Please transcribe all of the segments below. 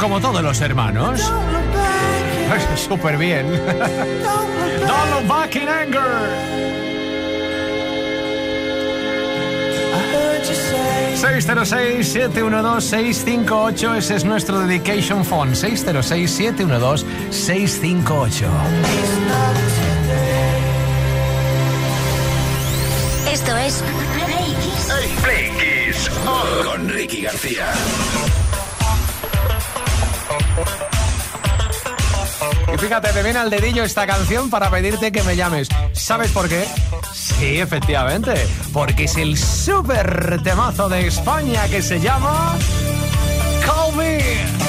como todos los hermanos. Súper bien. Don't look back in anger. 606-712-658, ese es nuestro dedication phone. 606-712-658. Esto es Play Kiss con Ricky García. Y fíjate, te viene al dedillo esta canción para pedirte que me llames. ¿Sabes por qué? Sí, efectivamente, porque es el súper temazo de España que se llama Call Me.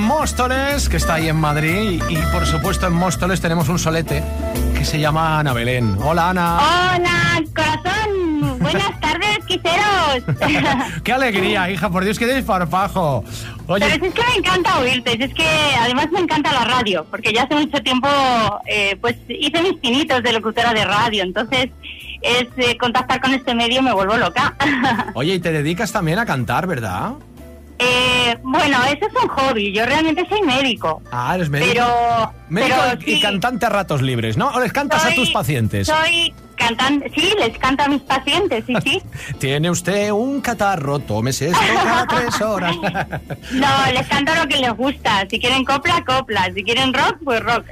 Móstoles, que está ahí en Madrid. Y, por supuesto en Móstoles tenemos un solete que se llama Ana Belén. Hola Ana. Hola, corazón. Buenas tardes, quiseros. qué alegría, hija, por Dios, qué desparpajo. Oye. Pero es que me encanta oírte, es que además me encanta la radio, porque ya hace mucho tiempo eh, pues hice mis pinitos de locutora de radio, entonces es eh, contactar con este medio me vuelvo loca. Oye, y te dedicas también a cantar, ¿verdad? Eh, bueno, eso es un hobby. Yo realmente soy médico. Ah, eres médico. Pero. médico pero y, cantante a ratos libres, ¿no? ¿O les cantas a tus pacientes? Soy cantante. Sí, les canto a mis pacientes, sí, sí. Tiene usted un catarro, tómese esto cada tres horas. No, les canto lo que les gusta. Si quieren copla, copla. Si quieren rock, pues rock.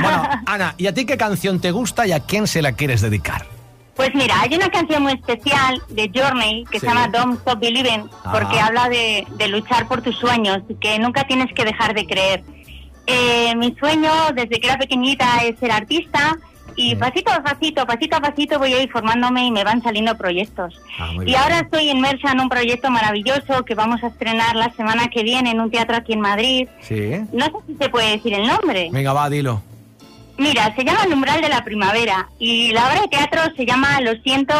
bueno, Ana, ¿y a ti qué canción te gusta y a quién se la quieres dedicar? Pues mira, hay una canción muy especial de Journey que Sí. se llama Don't Stop Believing, porque Ah. habla de, de luchar por tus sueños, y que nunca tienes que dejar de creer. Eh, mi sueño desde que era pequeñita es ser artista y Mm. pasito a pasito, pasito a pasito voy a ir formándome y me van saliendo proyectos. Ah, y bien. ahora estoy inmersa en un proyecto maravilloso que vamos a estrenar la semana que viene en un teatro aquí en Madrid. Sí. No sé si se puede decir el nombre. Venga, va, dilo. Mira, se llama El umbral de la primavera y la obra de teatro se llama Lo siento,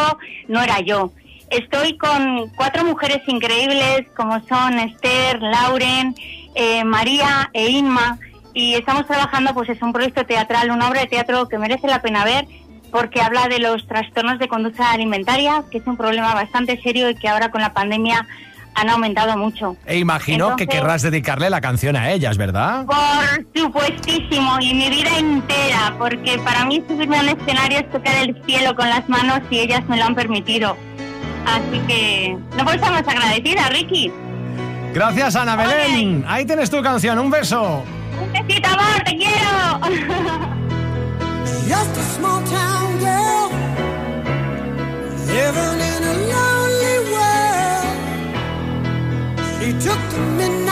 no era yo. Estoy con cuatro mujeres increíbles como son Esther, Lauren, eh, María e Inma y estamos trabajando pues es un proyecto teatral, una obra de teatro que merece la pena ver porque habla de los trastornos de conducta alimentaria, que es un problema bastante serio y que ahora con la pandemia han aumentado mucho. E imagino que querrás dedicarle la canción a ellas, ¿verdad? Por supuestísimo, y mi vida entera, porque para mí subirme a un escenario es tocar el cielo con las manos y ellas me lo han permitido. Así que no puedo estar más agradecida, Ricky. Gracias, Ana Belén. Ahí tienes tu canción. Un beso. Un besito, amor, te quiero. Just a small town girl took a minute.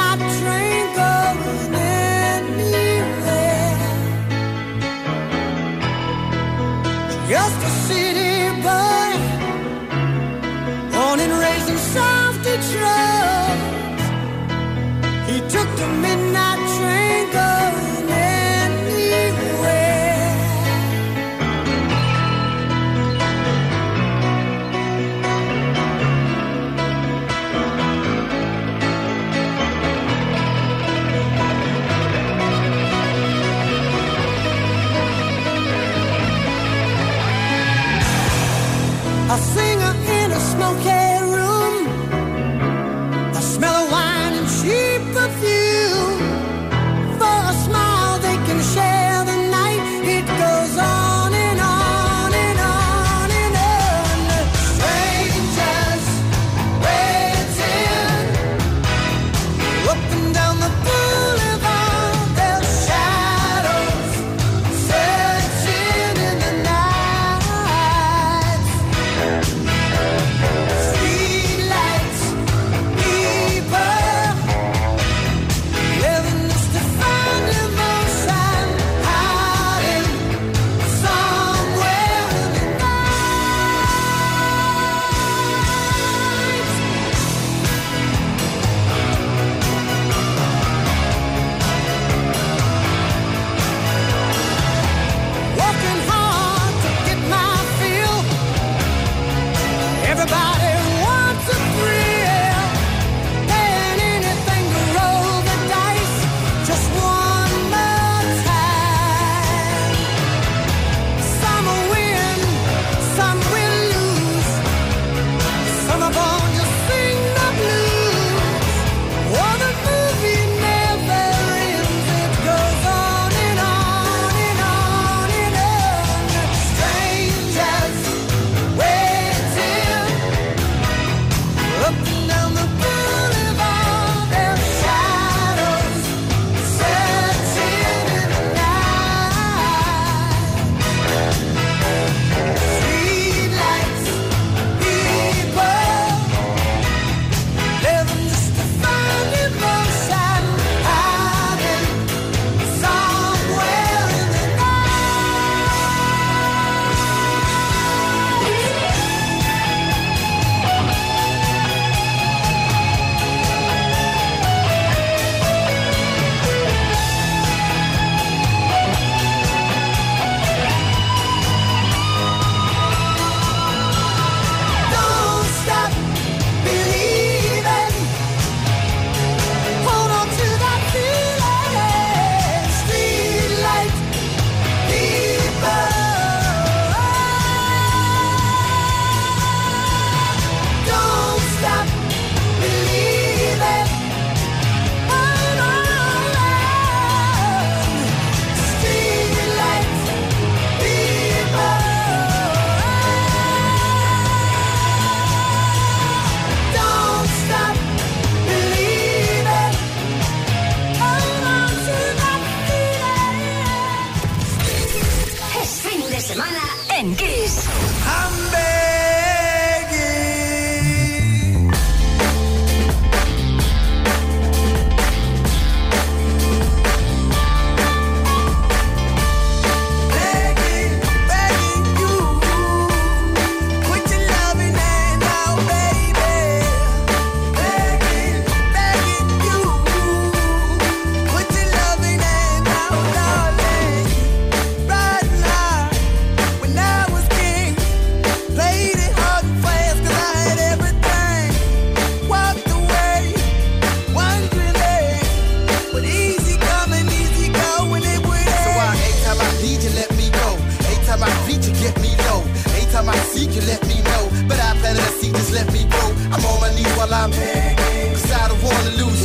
Seek, you let me know. But I planted a seed, just let me grow. I'm on my knees while I'm cause I don't wanna lose.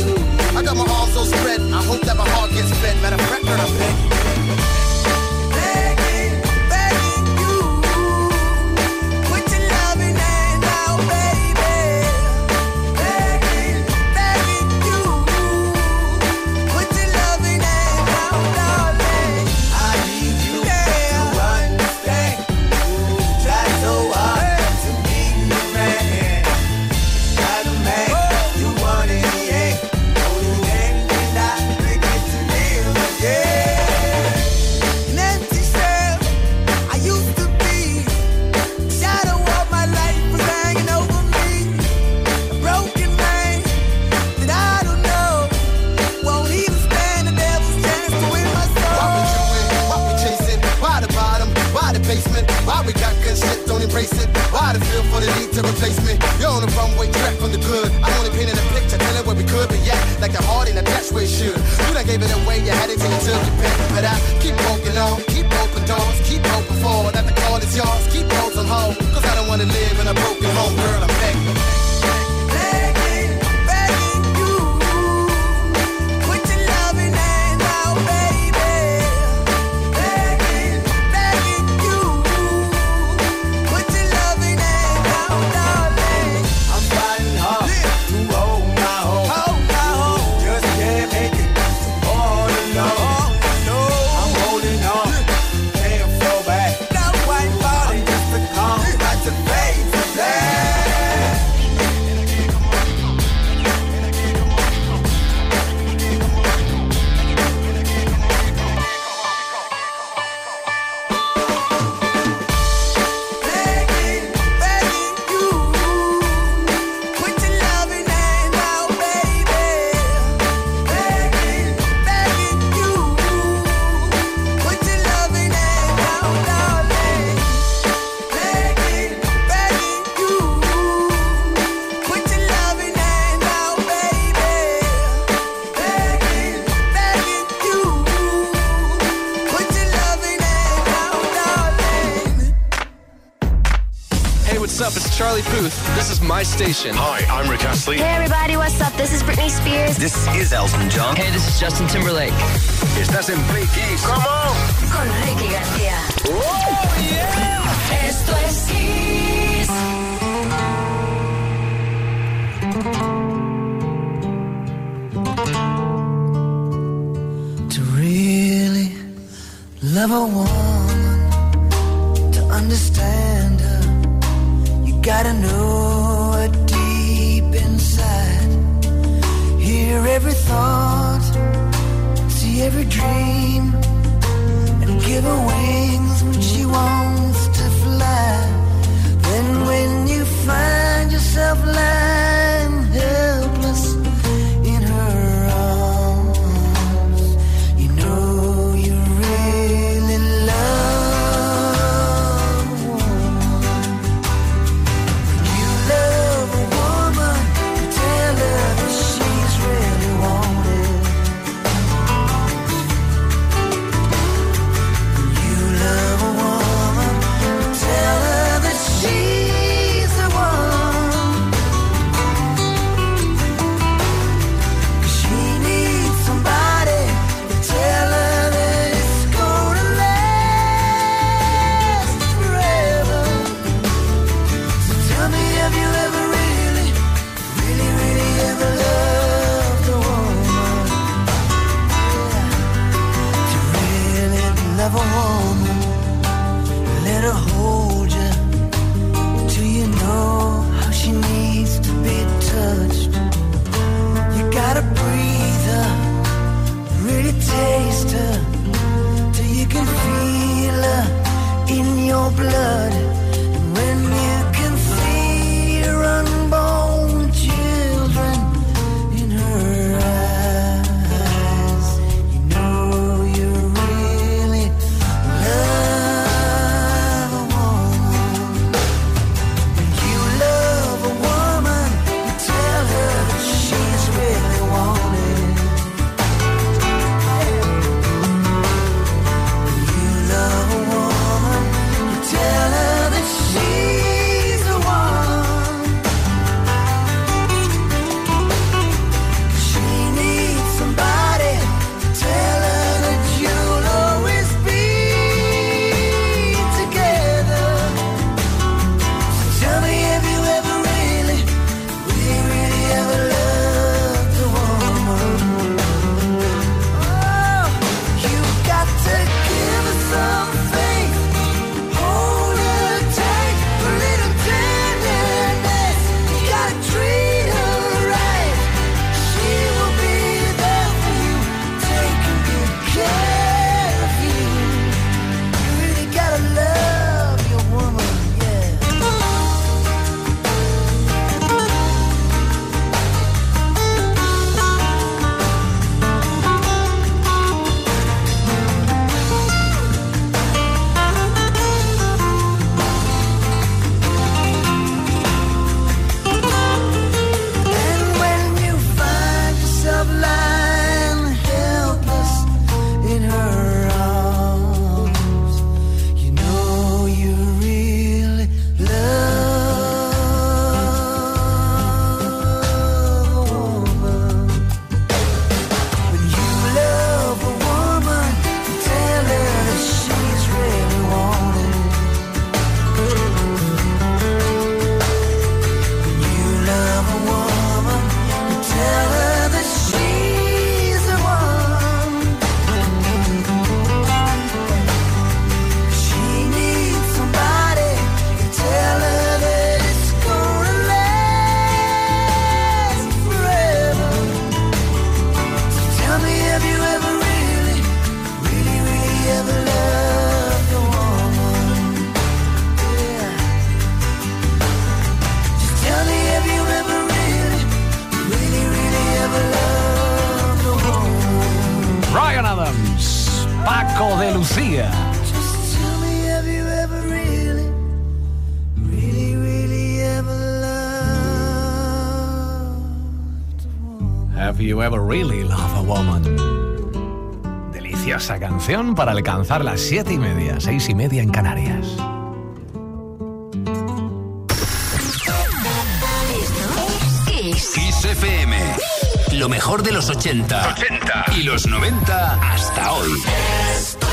I got my arms so spread, I hope that my heart gets fed. Matter of fact, I'm begging. replacement. You're on the runway track from the good. I'm only painting a picture, telling where we could be at. Like the heart and attached where it should. You done gave it away, you had it till you took it back. But I keep walking on, keep open doors, keep hoping for That the call is yours, keep those on home. Cause I don't wanna live in a broken home, girl, I'm back. Station. Hi, I'm Rick Astley. Hey everybody, what's up? This is Britney Spears. This is Elton John. Hey, this is Justin Timberlake. Estás en Play Kiss. Come on. Con Ricky García. Oh yeah. Every dream, and give her wings when she wants alcanzar las siete y media, seis y media en Canarias. Kiss. FM. Lo mejor de los 80. 80. Y los 90 hasta hoy. Gloria,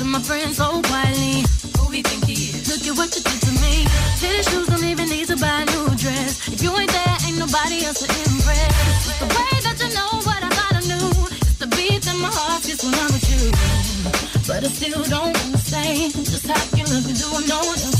to my friends oh, so quietly, who we think he is? Look at what you did to me. Tennis shoes don't even need to buy a new dress. If you ain't there, ain't nobody else to impress. The way that you know what I thought I knew. It's the beat that my heart gets when I'm with you. But I still don't understand just how you look and do what no one else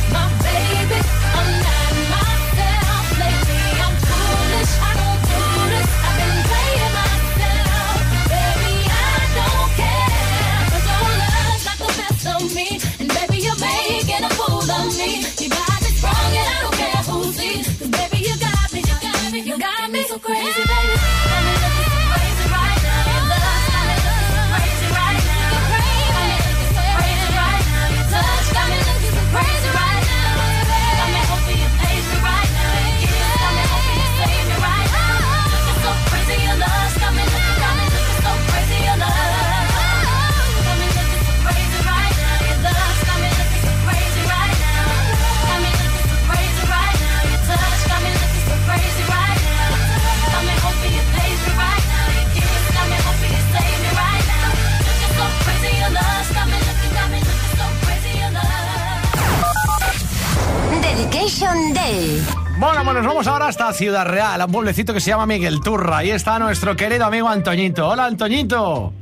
hasta Ciudad Real, un pueblecito que se llama Miguel Turra. Ahí está nuestro querido amigo Antoñito. Hola, Antoñito.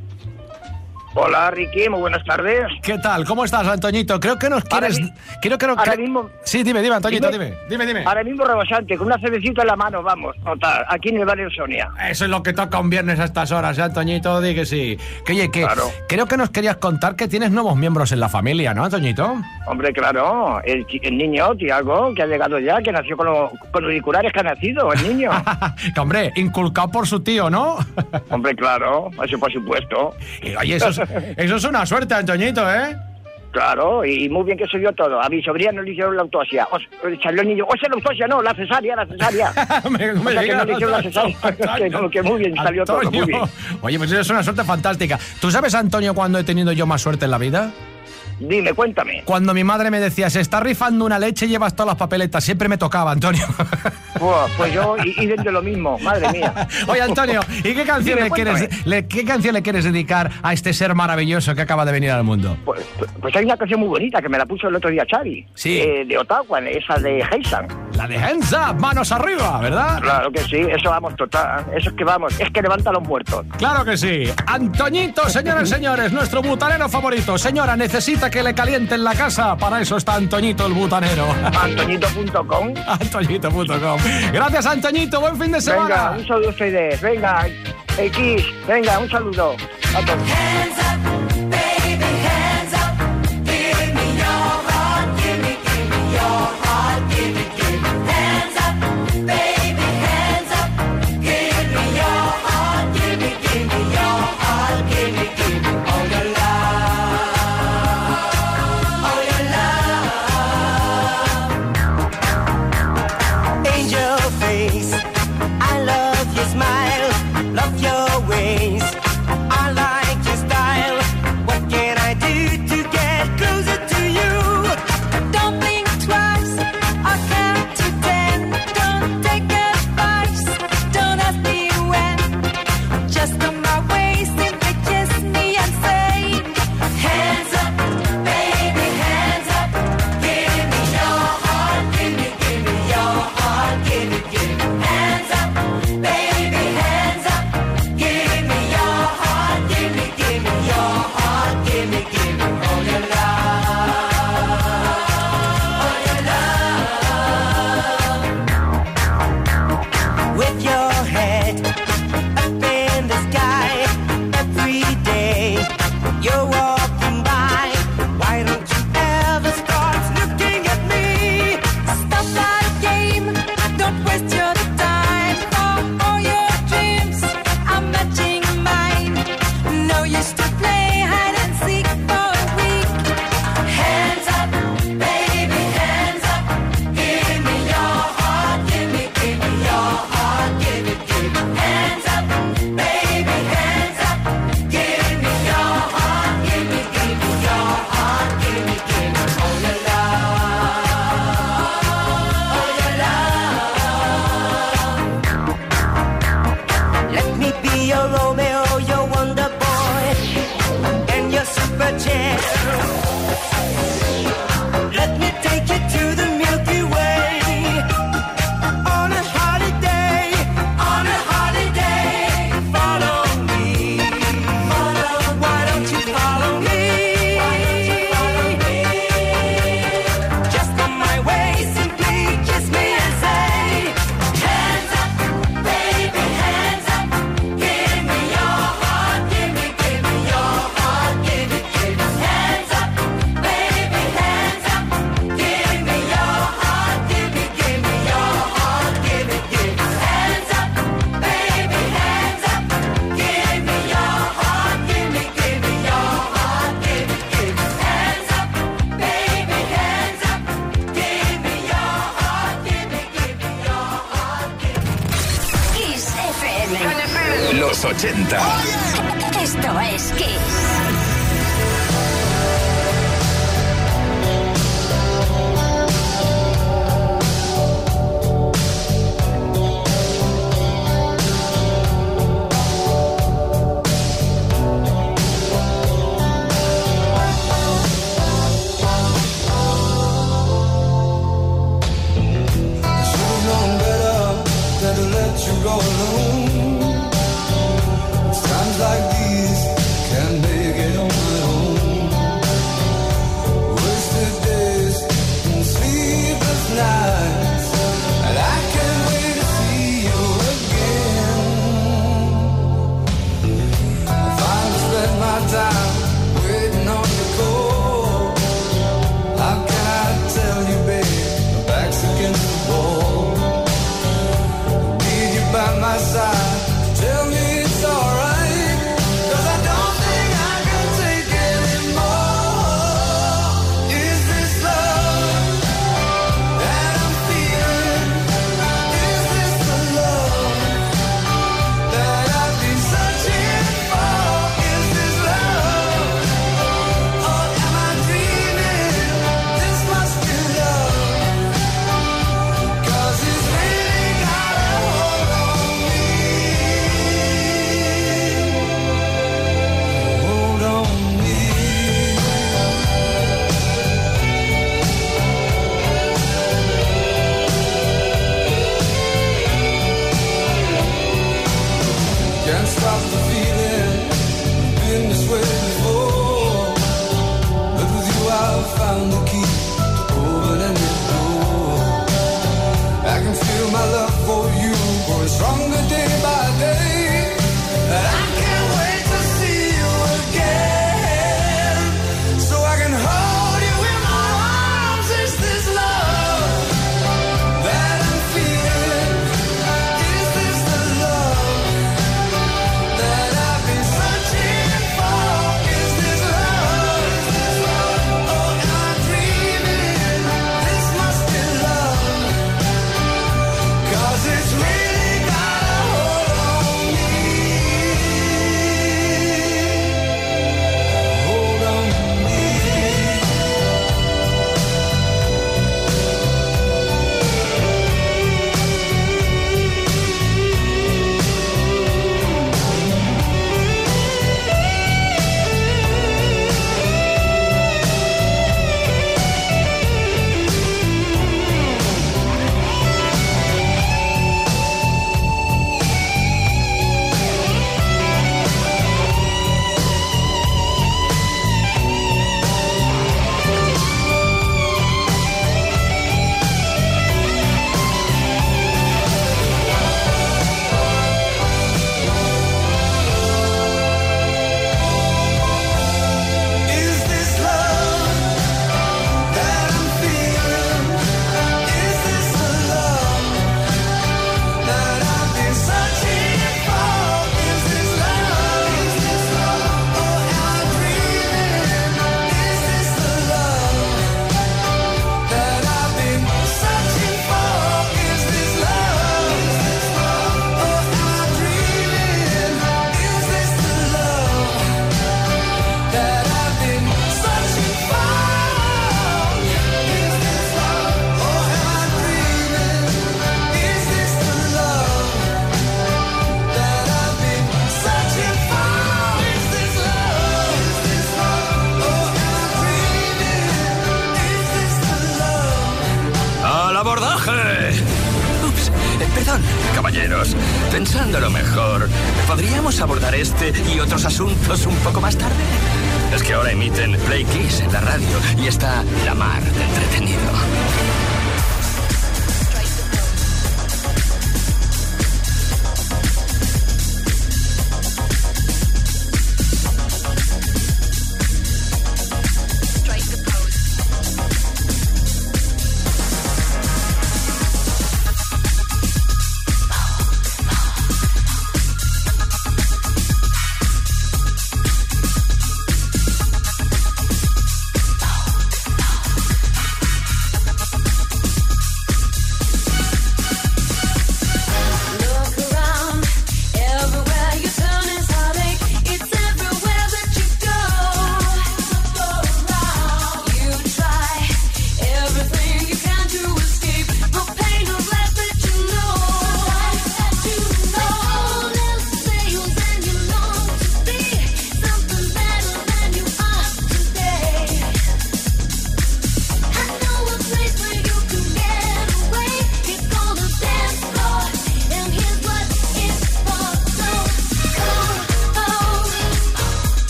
Hola Ricky, muy buenas tardes. ¿Qué tal? ¿Cómo estás, Antoñito? Creo que nos Ahora quieres... mi- Creo que nos... ahora mismo- Sí, dime, dime, Antoñito, Dime. dime. Dime. Ahora mismo rebosante, con una cervecita en la mano, vamos, total, aquí en el barrio Sonia. Eso es lo que toca un viernes a estas horas, ¿eh, Antoñito? Di que sí. Que oye, que Claro. creo que nos querías contar que tienes nuevos miembros en la familia, ¿no, Antoñito? Hombre, claro, el, el niño, Tiago, que ha llegado ya, que nació con, los- con auriculares que ha nacido, el niño. que hombre, inculcado por su tío, ¿no? Hombre, claro, eso por supuesto. y oye, eso es, eso es una suerte, Antoñito, ¿eh? Claro, y muy bien que se todo. A mi sobrina no le hicieron la autopsia. O, salió el niño, o sea, la autopsia, no, la cesárea, la cesárea. me, me O sea, que no le hicieron la cesárea. que, no, que muy bien, salió todo, Antonio. muy bien. Oye, pues eso es una suerte fantástica. ¿Tú sabes, Antonio, cuándo he tenido yo más suerte en la vida? Dime, cuéntame. Cuando mi madre me decía, se está rifando una leche llevas todas las papeletas. Siempre me tocaba, Antonio. Buah, pues yo, y, y de lo mismo, madre mía. Oye, Antonio, ¿y qué canción, Dime, le quieres, le- qué canción le quieres dedicar a este ser maravilloso que acaba de venir al mundo? Pues, pues hay una canción muy bonita que me la puso el otro día Xavi. Sí. eh, de Ottawa, esa de Heisan. La de Up, manos arriba, ¿verdad? Claro que sí, eso vamos, total. Eso es que vamos, es que levanta a los muertos. Claro que sí. Antoñito, señores y señores, nuestro butanero favorito. Señora, necesita que le calienten la casa. Para eso está Antoñito el butanero. Antoñito.com. Antoñito.com. Gracias, Antoñito. Buen fin de Venga, semana. un saludo a ustedes. Venga, X, venga, un saludo. A todos. place. I love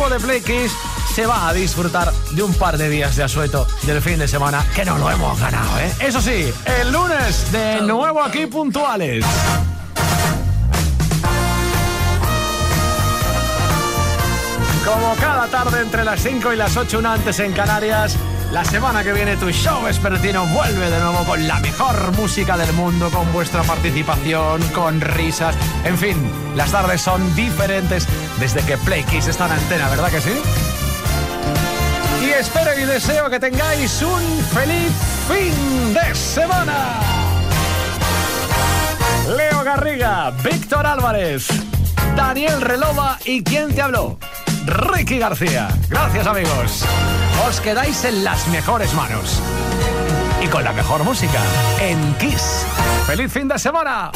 equipo de Play Kiss se va a disfrutar de un par de días de asueto del fin de semana que no lo hemos ganado, ¿eh? Eso sí, el lunes de nuevo aquí puntuales. Como cada tarde entre las 5 y las 8, una antes en Canarias, la semana que viene tu show vespertino vuelve de nuevo con la mejor música del mundo, con vuestra participación, con risas. En fin, las tardes son diferentes desde que Play Kiss está en antena, ¿verdad que sí? Y espero y deseo que tengáis un feliz fin de semana. Leo Garriga, Víctor Álvarez, Daniel Relova y ¿quién te habló? Ricky García. Gracias amigos. Os quedáis en las mejores manos. Y con la mejor música, en Kiss. ¡Feliz fin de semana!